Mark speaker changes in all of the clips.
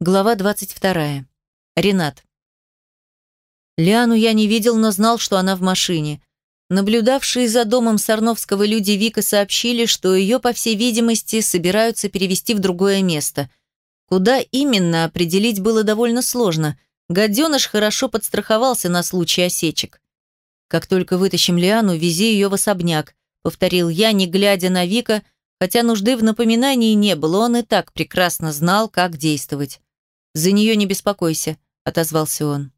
Speaker 1: Глава 22. Ренат. Лиану я не видел, но знал, что она в машине. Наблюдавшие за домом Сарновского люди Вика сообщили, что ее, по всей видимости, собираются перевести в другое место. Куда именно, определить было довольно сложно. Гаденыш хорошо подстраховался на случай осечек. «Как только вытащим Лиану, вези ее в особняк», — повторил я, не глядя на Вика, хотя нужды в напоминании не было, он и так прекрасно знал, как действовать. «За нее не беспокойся», — отозвался он.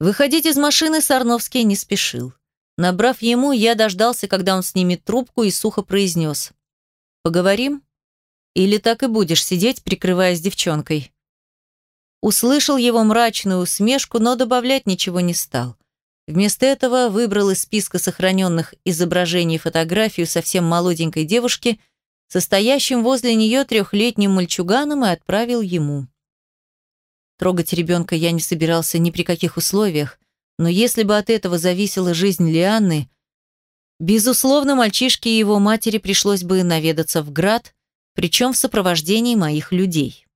Speaker 1: Выходить из машины Сарновский не спешил. Набрав ему, я дождался, когда он снимет трубку и сухо произнес. «Поговорим? Или так и будешь сидеть, прикрываясь девчонкой?» Услышал его мрачную усмешку, но добавлять ничего не стал. Вместо этого выбрал из списка сохраненных изображений фотографию совсем молоденькой девушки, состоящим возле нее трехлетним мальчуганом, и отправил ему. Трогать ребенка я не собирался ни при каких условиях, но если бы от этого зависела жизнь Лианны, безусловно, мальчишке и его матери пришлось бы наведаться в град, причем в сопровождении моих людей.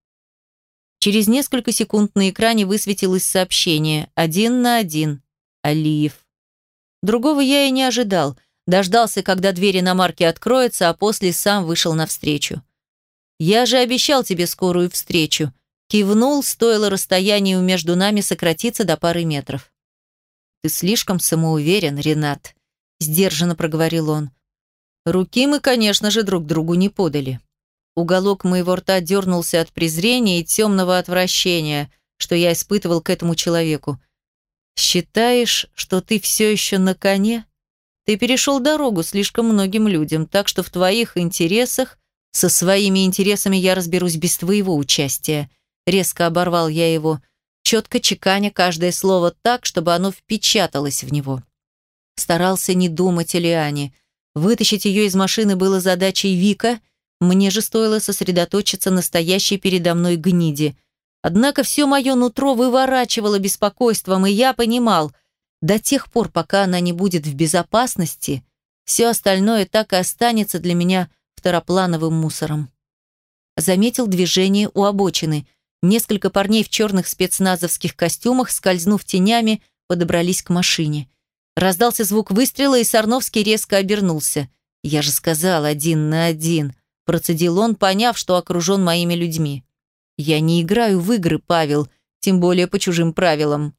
Speaker 1: Через несколько секунд на экране высветилось сообщение «Один на один. Алиев». Другого я и не ожидал. Дождался, когда двери на марке откроются, а после сам вышел навстречу. «Я же обещал тебе скорую встречу», Кивнул, стоило расстоянию между нами сократиться до пары метров. «Ты слишком самоуверен, Ренат», – сдержанно проговорил он. Руки мы, конечно же, друг другу не подали. Уголок моего рта дернулся от презрения и темного отвращения, что я испытывал к этому человеку. «Считаешь, что ты все еще на коне? Ты перешел дорогу слишком многим людям, так что в твоих интересах, со своими интересами я разберусь без твоего участия. Резко оборвал я его, четко чеканя каждое слово так, чтобы оно впечаталось в него. Старался не думать о Лиане. Вытащить ее из машины было задачей Вика, мне же стоило сосредоточиться на стоящей передо мной гниде. Однако все мое нутро выворачивало беспокойством, и я понимал, до тех пор, пока она не будет в безопасности, все остальное так и останется для меня второплановым мусором. Заметил движение у обочины – Несколько парней в черных спецназовских костюмах, скользнув тенями, подобрались к машине. Раздался звук выстрела, и Сарновский резко обернулся. «Я же сказал, один на один», – процедил он, поняв, что окружен моими людьми. «Я не играю в игры, Павел, тем более по чужим правилам».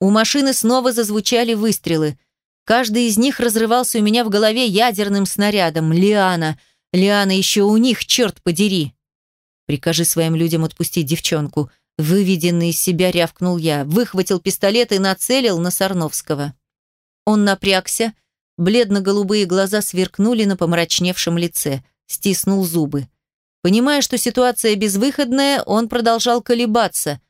Speaker 1: У машины снова зазвучали выстрелы. Каждый из них разрывался у меня в голове ядерным снарядом. «Лиана! Лиана еще у них, черт подери!» Прикажи своим людям отпустить девчонку. Выведенный из себя рявкнул я, выхватил пистолет и нацелил на Сарновского. Он напрягся, бледно-голубые глаза сверкнули на помрачневшем лице, стиснул зубы. Понимая, что ситуация безвыходная, он продолжал колебаться.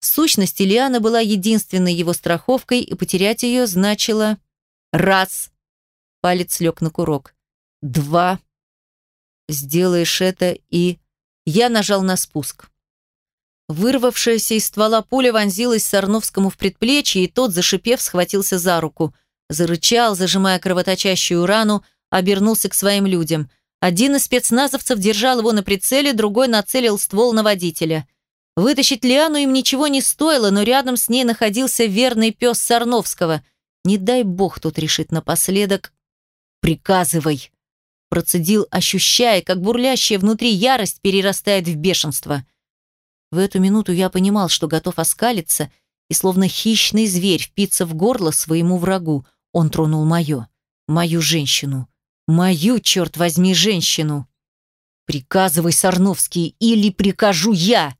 Speaker 1: В сущности, Лиана была единственной его страховкой, и потерять ее значило «раз». Палец лег на курок. «Два». «Сделаешь это и...» Я нажал на спуск. Вырвавшаяся из ствола пуля вонзилась Сарновскому в предплечье, и тот, зашипев, схватился за руку. Зарычал, зажимая кровоточащую рану, обернулся к своим людям. Один из спецназовцев держал его на прицеле, другой нацелил ствол на водителя. Вытащить Лиану им ничего не стоило, но рядом с ней находился верный пес Сарновского. Не дай бог тут решит напоследок «Приказывай!» Процедил, ощущая, как бурлящая внутри ярость перерастает в бешенство. В эту минуту я понимал, что готов оскалиться и словно хищный зверь впиться в горло своему врагу. Он тронул мое, мою женщину. Мою, черт возьми, женщину. «Приказывай, Сарновский, или прикажу я!»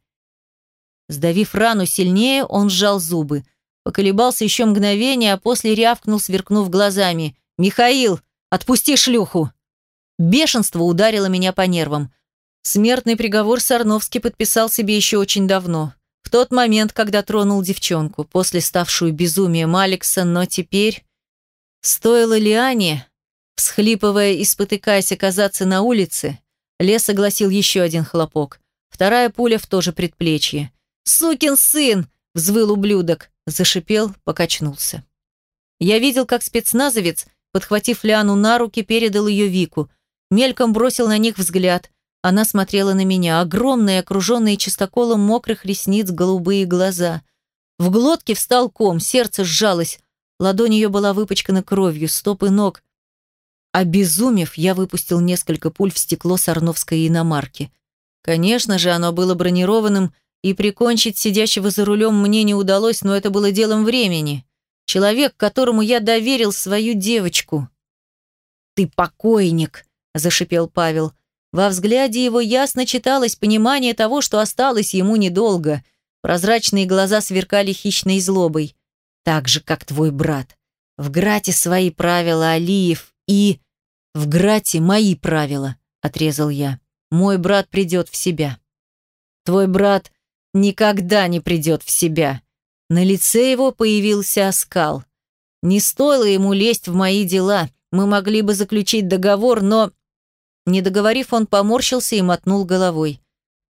Speaker 1: Сдавив рану сильнее, он сжал зубы. Поколебался еще мгновение, а после рявкнул, сверкнув глазами. «Михаил, отпусти шлюху!» Бешенство ударило меня по нервам. Смертный приговор Сарновский подписал себе еще очень давно. В тот момент, когда тронул девчонку, после ставшую безумием Алекса, но теперь... Стоило Лиане, всхлипывая и спотыкаясь оказаться на улице, Лес огласил еще один хлопок. Вторая пуля в то же предплечье. «Сукин сын!» – взвыл ублюдок. Зашипел, покачнулся. Я видел, как спецназовец, подхватив Лиану на руки, передал ее Вику – мельком бросил на них взгляд, Она смотрела на меня, огромные, окруженные чистоколом мокрых ресниц, голубые глаза. В глотке встал ком, сердце сжалось. Ладонь ее была выпачкана кровью, стопы ног. Обезумев, я выпустил несколько пуль в стекло сорновской иномарки. Конечно же, оно было бронированным, и прикончить сидящего за рулем мне не удалось, но это было делом времени. Человек, которому я доверил свою девочку. «Ты покойник», – зашипел Павел. Во взгляде его ясно читалось понимание того, что осталось ему недолго. Прозрачные глаза сверкали хищной злобой. «Так же, как твой брат. В Грате свои правила, Алиев, и...» «В Грате мои правила», – отрезал я. «Мой брат придет в себя». «Твой брат никогда не придет в себя». На лице его появился оскал. Не стоило ему лезть в мои дела. Мы могли бы заключить договор, но... Не договорив, он поморщился и мотнул головой.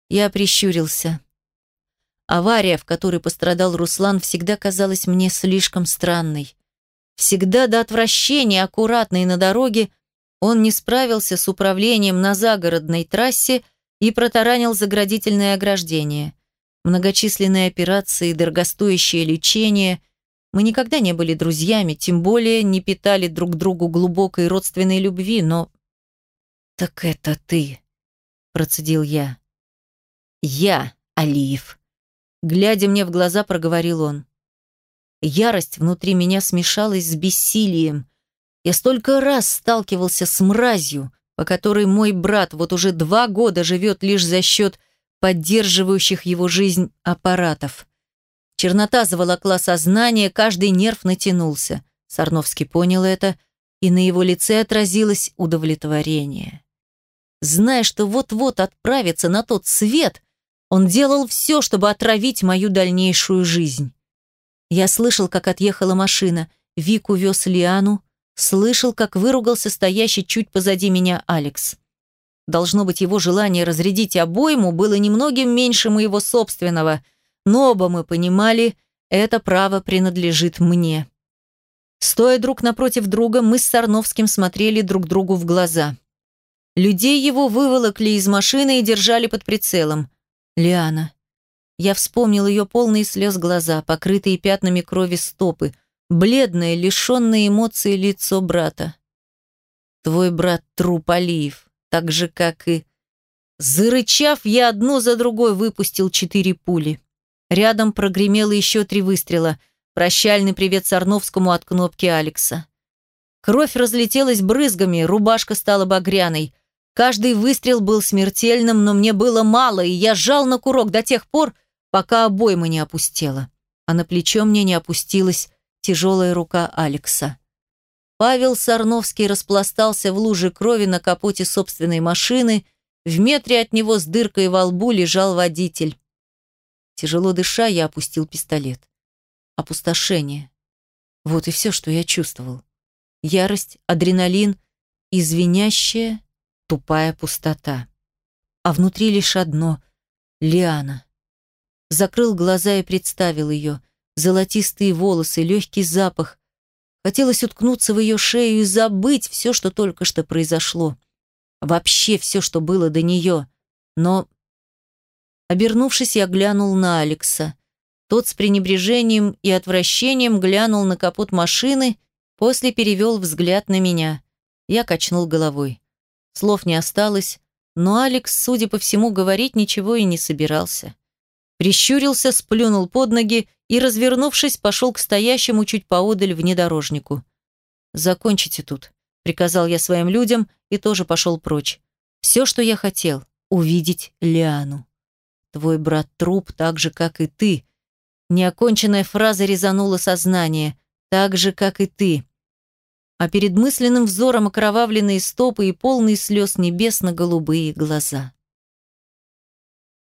Speaker 1: Я прищурился. Авария, в которой пострадал Руслан, всегда казалась мне слишком странной. Всегда до отвращения аккуратной на дороге он не справился с управлением на загородной трассе и протаранил заградительное ограждение многочисленные операции, дорогостоящее лечение. Мы никогда не были друзьями, тем более не питали друг другу глубокой родственной любви, но... «Так это ты», — процедил я. «Я, Алиев», — глядя мне в глаза, проговорил он. Ярость внутри меня смешалась с бессилием. Я столько раз сталкивался с мразью, по которой мой брат вот уже два года живет лишь за счет поддерживающих его жизнь аппаратов. Чернота заволокла сознание, каждый нерв натянулся. Сарновский понял это, и на его лице отразилось удовлетворение. Зная, что вот-вот отправится на тот свет, он делал все, чтобы отравить мою дальнейшую жизнь. Я слышал, как отъехала машина, Вик увез Лиану, слышал, как выругался стоящий чуть позади меня Алекс. Должно быть, его желание разрядить обойму было немногим меньше моего собственного, но оба мы понимали, это право принадлежит мне. Стоя друг напротив друга, мы с Сарновским смотрели друг другу в глаза. Людей его выволокли из машины и держали под прицелом. Лиана. Я вспомнил ее полные слез глаза, покрытые пятнами крови стопы, бледное, лишенное эмоций лицо брата. Твой брат труп Алиев так же, как и... Зарычав, я одну за другой выпустил четыре пули. Рядом прогремело еще три выстрела. Прощальный привет Сарновскому от кнопки Алекса. Кровь разлетелась брызгами, рубашка стала багряной. Каждый выстрел был смертельным, но мне было мало, и я сжал на курок до тех пор, пока обойма не опустела. А на плечо мне не опустилась тяжелая рука Алекса. Павел Сарновский распластался в луже крови на капоте собственной машины. В метре от него с дыркой во лбу лежал водитель. Тяжело дыша, я опустил пистолет. Опустошение. Вот и все, что я чувствовал. Ярость, адреналин и звенящая, тупая пустота. А внутри лишь одно — Лиана. Закрыл глаза и представил ее. Золотистые волосы, легкий запах, Хотелось уткнуться в ее шею и забыть все, что только что произошло. Вообще все, что было до нее. Но, обернувшись, я глянул на Алекса. Тот с пренебрежением и отвращением глянул на капот машины, после перевел взгляд на меня. Я качнул головой. Слов не осталось, но Алекс, судя по всему, говорить ничего и не собирался. Прищурился, сплюнул под ноги и, развернувшись, пошел к стоящему чуть поодаль внедорожнику. «Закончите тут», — приказал я своим людям и тоже пошел прочь. «Все, что я хотел — увидеть Лиану. Твой брат труп так же, как и ты». Неоконченная фраза резанула сознание. «Так же, как и ты». А перед мысленным взором окровавленные стопы и полные слез небесно-голубые глаза.